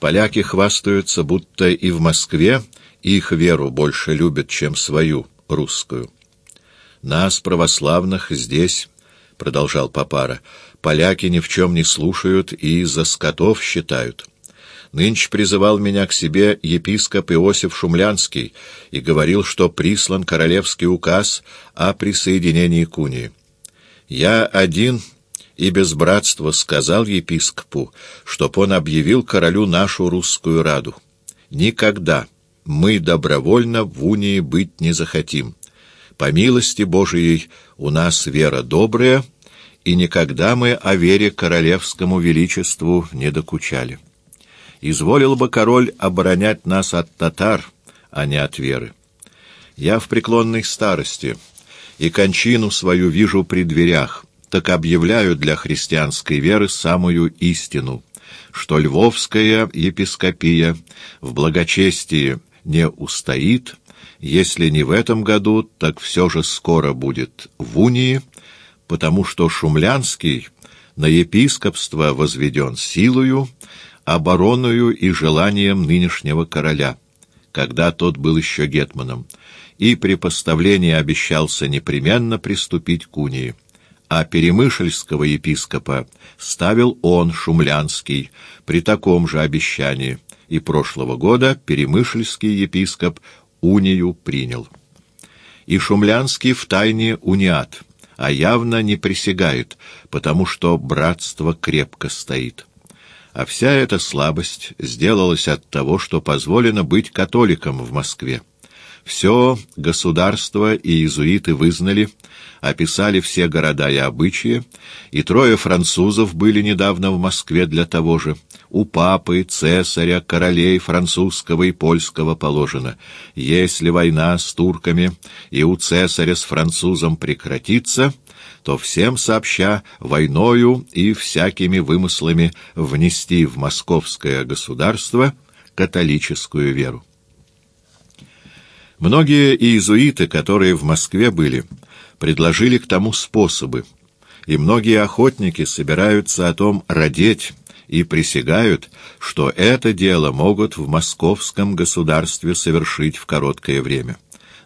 Поляки хвастаются, будто и в Москве их веру больше любят, чем свою, русскую. Нас, православных, здесь, — продолжал Папара, — поляки ни в чем не слушают и за скотов считают. Нынче призывал меня к себе епископ Иосиф Шумлянский и говорил, что прислан королевский указ о присоединении к унии. Я один и без братства сказал епископу, чтоб он объявил королю нашу русскую раду. Никогда мы добровольно в унии быть не захотим. По милости Божией у нас вера добрая, и никогда мы о вере королевскому величеству не докучали. Изволил бы король оборонять нас от татар, а не от веры. Я в преклонной старости, и кончину свою вижу при дверях, так объявляю для христианской веры самую истину, что Львовская епископия в благочестии не устоит, если не в этом году, так все же скоро будет в унии, потому что Шумлянский на епископство возведен силою, обороною и желанием нынешнего короля, когда тот был еще гетманом, и при поставлении обещался непременно приступить к унии. А перемышльского епископа ставил он, Шумлянский, при таком же обещании, и прошлого года перемышльский епископ унию принял. И Шумлянский втайне униат, а явно не присягает, потому что братство крепко стоит. А вся эта слабость сделалась от того, что позволено быть католиком в Москве. Все государство и иезуиты вызнали, описали все города и обычаи, и трое французов были недавно в Москве для того же. У папы, цесаря, королей французского и польского положено. Если война с турками и у цесаря с французом прекратится, то всем сообща войною и всякими вымыслами внести в московское государство католическую веру. Многие иезуиты, которые в Москве были, предложили к тому способы, и многие охотники собираются о том родить и присягают, что это дело могут в московском государстве совершить в короткое время.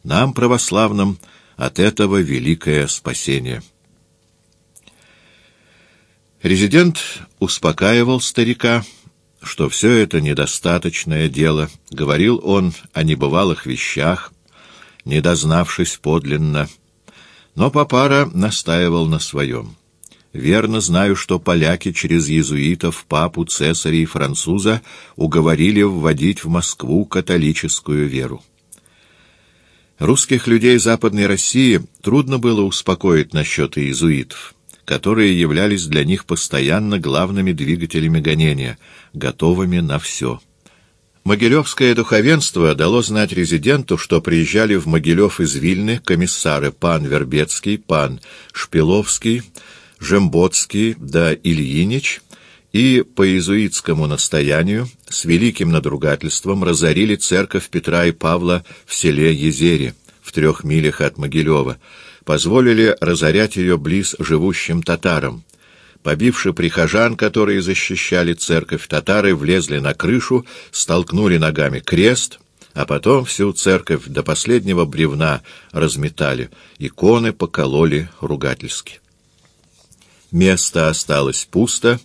Нам, православным, от этого великое спасение». Резидент успокаивал старика, что все это недостаточное дело. Говорил он о небывалых вещах, не дознавшись подлинно. Но Папара настаивал на своем. Верно знаю, что поляки через иезуитов, папу, цесаря и француза уговорили вводить в Москву католическую веру. Русских людей Западной России трудно было успокоить насчет иезуитов которые являлись для них постоянно главными двигателями гонения, готовыми на все. Могилевское духовенство дало знать резиденту, что приезжали в Могилев из Вильны комиссары пан Вербецкий, пан Шпиловский, Жемботский да Ильинич и по иезуитскому настоянию с великим надругательством разорили церковь Петра и Павла в селе Езере, в трех милях от Могилева, позволили разорять ее близ живущим татарам. Побивши прихожан, которые защищали церковь, татары влезли на крышу, столкнули ногами крест, а потом всю церковь до последнего бревна разметали, иконы покололи ругательски. Место осталось пусто,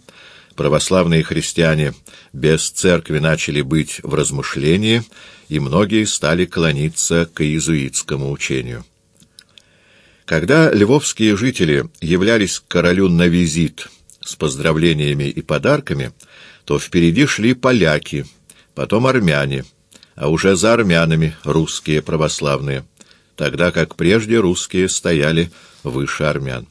православные христиане без церкви начали быть в размышлении, и многие стали клониться к иезуитскому учению. Когда львовские жители являлись к королю на визит с поздравлениями и подарками, то впереди шли поляки, потом армяне, а уже за армянами русские православные, тогда как прежде русские стояли выше армян.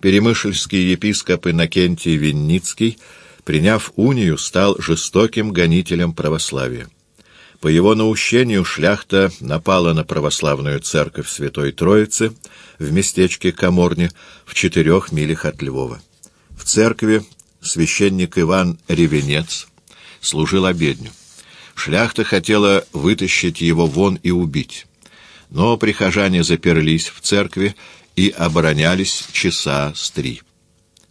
Перемышльский епископ Иннокентий Винницкий, приняв унию, стал жестоким гонителем православия. По его наущению шляхта напала на православную церковь Святой Троицы в местечке Каморне в четырех милях от Львова. В церкви священник Иван Ревенец служил обедню. Шляхта хотела вытащить его вон и убить. Но прихожане заперлись в церкви и оборонялись часа с три.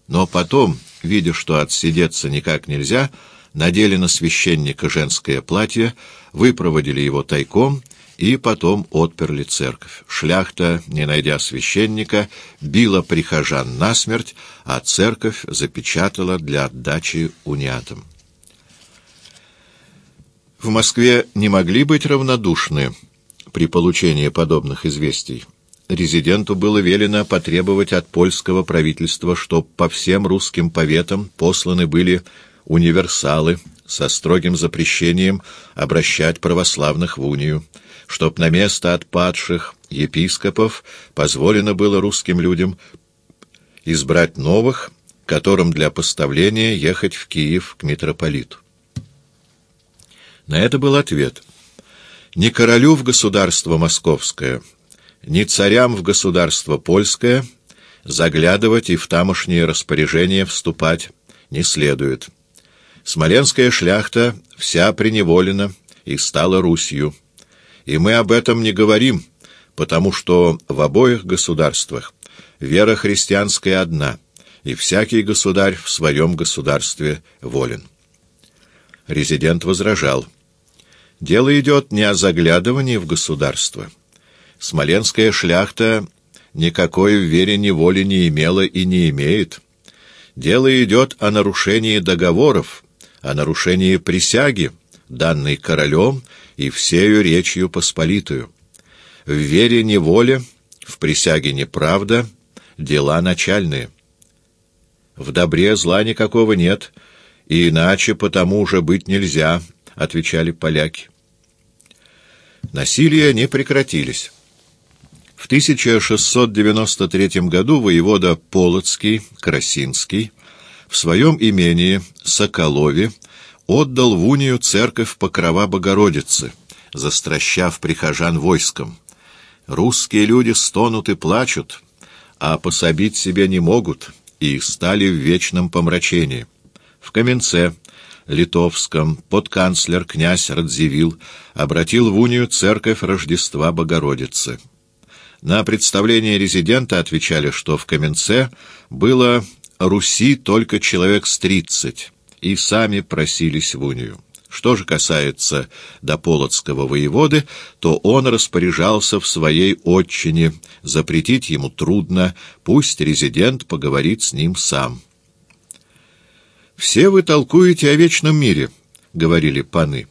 Но потом, видя, что отсидеться никак нельзя, надели на священника женское платье, выпроводили его тайком и потом отперли церковь. Шляхта, не найдя священника, била прихожан насмерть, а церковь запечатала для отдачи униатам. В Москве не могли быть равнодушны при получении подобных известий. Резиденту было велено потребовать от польского правительства, чтоб по всем русским поветам посланы были универсалы со строгим запрещением обращать православных в унию, чтоб на место отпадших епископов позволено было русским людям избрать новых, которым для поставления ехать в Киев к митрополиту. На это был ответ. Ни королю в государство московское, ни царям в государство польское заглядывать и в тамошние распоряжения вступать не следует. Смоленская шляхта вся преневолена и стала Русью. И мы об этом не говорим, потому что в обоих государствах вера христианская одна, и всякий государь в своем государстве волен. Резидент возражал. Дело идет не о заглядывании в государство. Смоленская шляхта никакой в вере неволи не имела и не имеет. Дело идет о нарушении договоров, о нарушении присяги, данной королем и всею речью посполитую. В вере неволе, в присяге неправда, дела начальные. В добре зла никакого нет, и иначе потому уже быть нельзя, — отвечали поляки. Насилия не прекратились. В 1693 году воевода Полоцкий, Красинский, в своем имении Соколове отдал в унию церковь Покрова Богородицы, застращав прихожан войском. Русские люди стонут и плачут, а пособить себе не могут, и стали в вечном помрачении. В Каменце, Литовском, подканцлер князь Радзивилл обратил в унию церковь Рождества Богородицы. На представление резидента отвечали, что в Каменце было Руси только человек с тридцать, и сами просились в унию. Что же касается до полоцкого воеводы, то он распоряжался в своей отчине, запретить ему трудно, пусть резидент поговорит с ним сам. «Все вы толкуете о вечном мире», — говорили паны.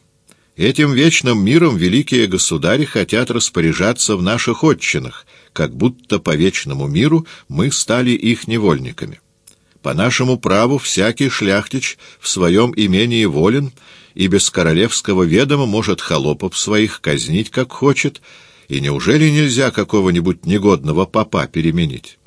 «Этим вечным миром великие государи хотят распоряжаться в наших отчинах, как будто по вечному миру мы стали их невольниками». По нашему праву всякий шляхтич в своем имении волен и без королевского ведома может холопов своих казнить, как хочет, и неужели нельзя какого-нибудь негодного попа переменить?